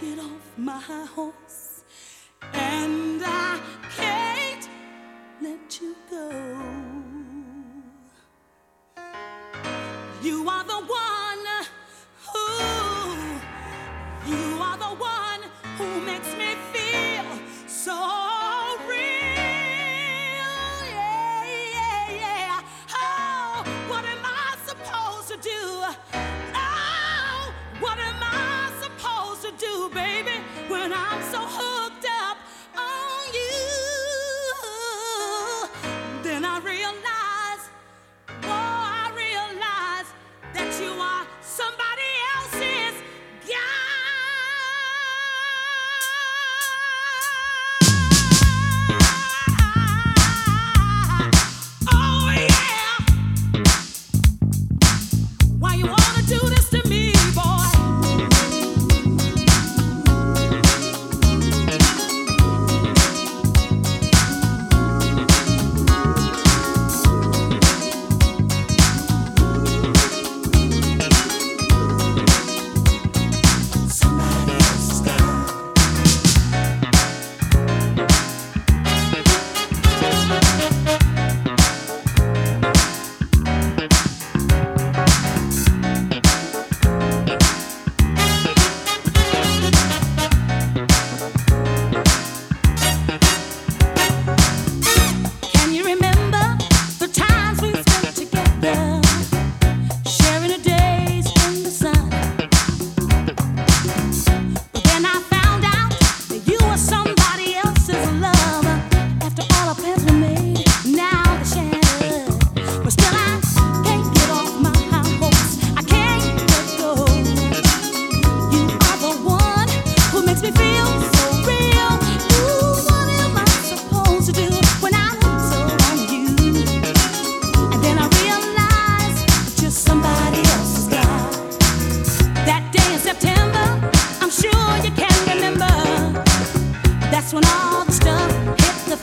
get off my horse, and I can't let you go. You are.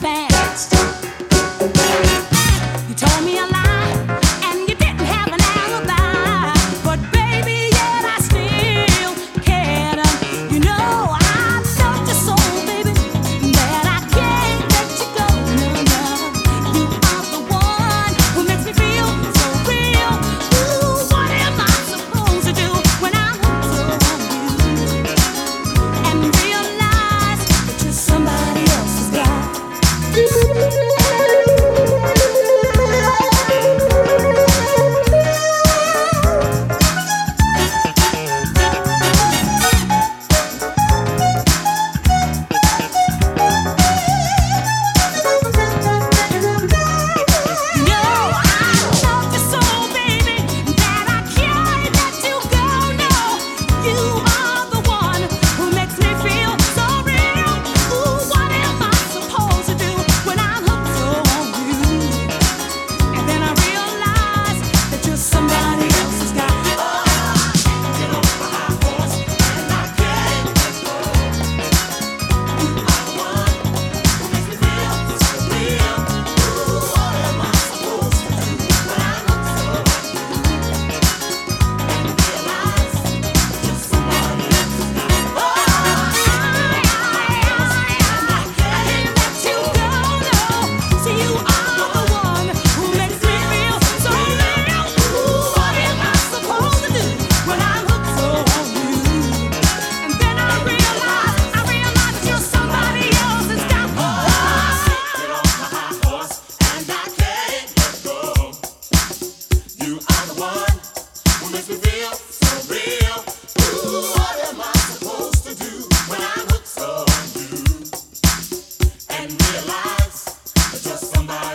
fast. just somebody.